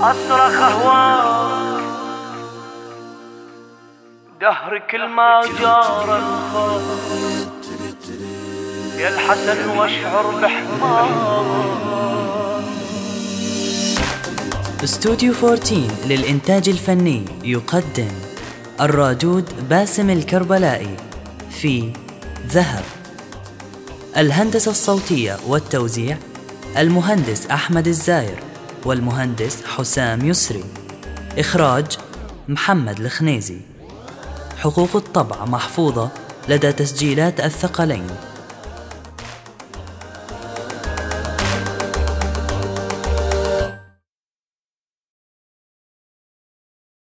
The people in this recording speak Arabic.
أصرخ أهواك دهر كل ما جار الخوف يا الحسن واشعر بحمار. استوديو 14 للإنتاج الفني يقدم الرادود باسم الكربلائي في ذهب. الهندسة الصوتية والتوزيع المهندس أحمد الزاير والمهندس حسام يسري. إخراج محمد الخنيزي. حقوق الطبع محفوظة لدى تسجيلات الثقلين.